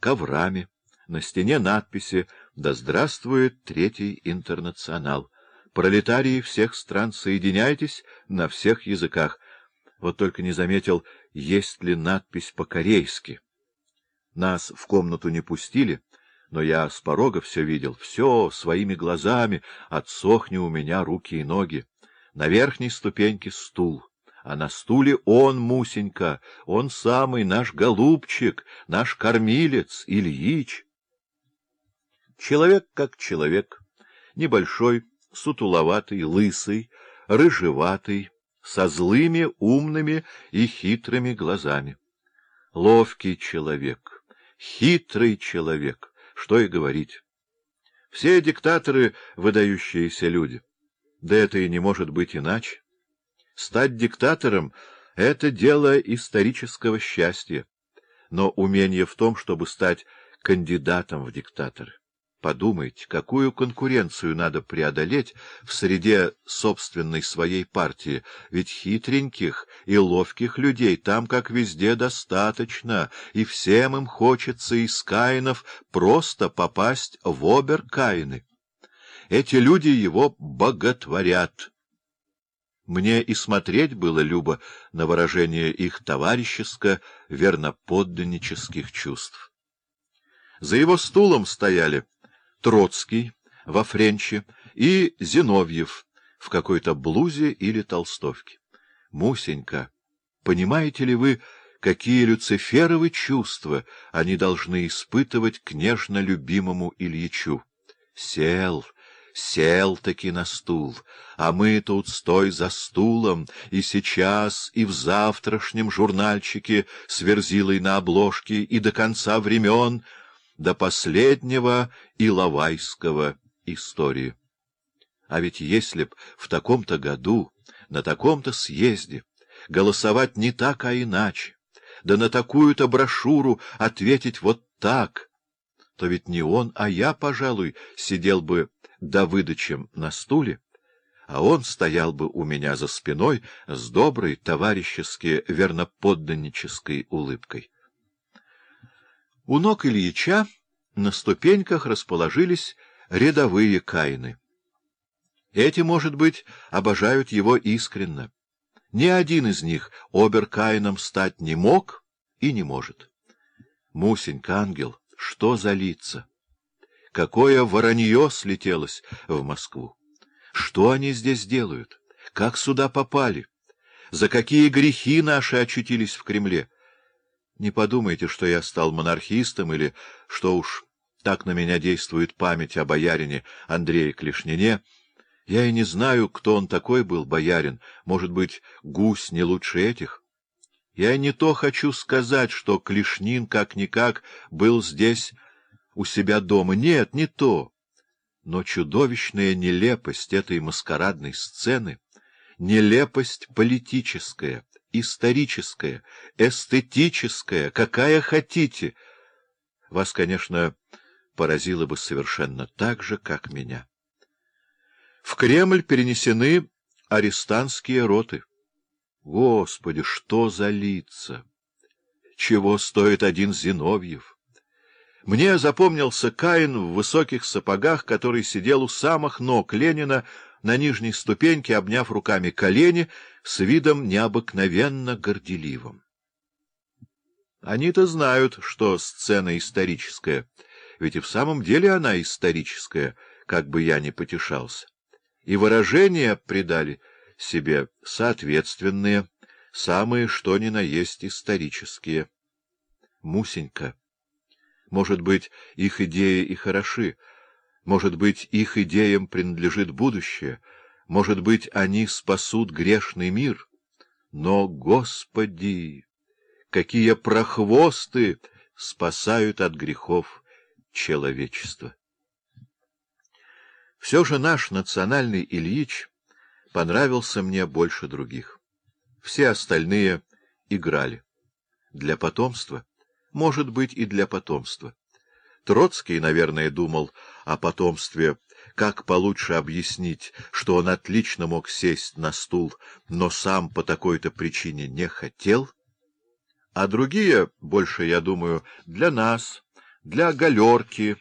коврами. На стене надписи «Да здравствует Третий интернационал». Пролетарии всех стран, соединяйтесь на всех языках. Вот только не заметил, есть ли надпись по-корейски. Нас в комнату не пустили, но я с порога все видел, все своими глазами, отсохни у меня руки и ноги. На верхней ступеньке стул, а на стуле он, Мусенька, он самый наш голубчик, наш кормилец, Ильич. Человек как человек, небольшой, сутуловатый, лысый, рыжеватый, со злыми, умными и хитрыми глазами. Ловкий человек, хитрый человек, что и говорить. Все диктаторы — выдающиеся люди. Да это и не может быть иначе. Стать диктатором — это дело исторического счастья, но умение в том, чтобы стать кандидатом в диктаторы. Подумайте, какую конкуренцию надо преодолеть в среде собственной своей партии, ведь хитреньких и ловких людей там, как везде, достаточно, и всем им хочется из Каинов просто попасть в обер-Каины. Эти люди его боготворят. Мне и смотреть было любо на выражение их товарищеско-верноподданнических чувств. За его стулом стояли Троцкий во френче и Зиновьев в какой-то блузе или толстовке. Мусенька, понимаете ли вы, какие люциферовы чувства они должны испытывать к нежно любимому Ильичу? Сел, сел-таки на стул, а мы тут стой за стулом, и сейчас, и в завтрашнем журнальчике с верзилой на обложке, и до конца времен — до последнего Иловайского истории. А ведь если б в таком-то году, на таком-то съезде, голосовать не так, а иначе, да на такую-то брошюру ответить вот так, то ведь не он, а я, пожалуй, сидел бы Давыдычем на стуле, а он стоял бы у меня за спиной с доброй, товарищески верноподданнической улыбкой. У ног Ильича на ступеньках расположились рядовые каины. Эти, может быть, обожают его искренно. Ни один из них оберкаином стать не мог и не может. Мусенька, ангел, что за лица? Какое воронье слетелось в Москву? Что они здесь делают? Как сюда попали? За какие грехи наши очутились в Кремле? Не подумайте, что я стал монархистом или что уж так на меня действует память о боярине Андрее Клешнине. Я и не знаю, кто он такой был, боярин. Может быть, гусь не лучше этих? Я не то хочу сказать, что Клешнин как-никак был здесь у себя дома. Нет, не то. Но чудовищная нелепость этой маскарадной сцены, нелепость политическая — историческая, эстетическая, какая хотите. Вас, конечно, поразило бы совершенно так же, как меня. В Кремль перенесены арестантские роты. Господи, что за лица! Чего стоит один Зиновьев? Мне запомнился Каин в высоких сапогах, который сидел у самых ног Ленина, на нижней ступеньке, обняв руками колени, с видом необыкновенно горделивым. Они-то знают, что сцена историческая, ведь и в самом деле она историческая, как бы я ни потешался. И выражения придали себе соответственные, самые что ни на есть исторические. Мусенька. Может быть, их идеи и хороши, может быть, их идеям принадлежит будущее, может быть, они спасут грешный мир. Но, Господи, какие прохвосты спасают от грехов человечество! Все же наш национальный Ильич понравился мне больше других. Все остальные играли. Для потомства? Может быть, и для потомства. Троцкий, наверное, думал о потомстве, как получше объяснить, что он отлично мог сесть на стул, но сам по такой-то причине не хотел. А другие, больше, я думаю, для нас, для галерки,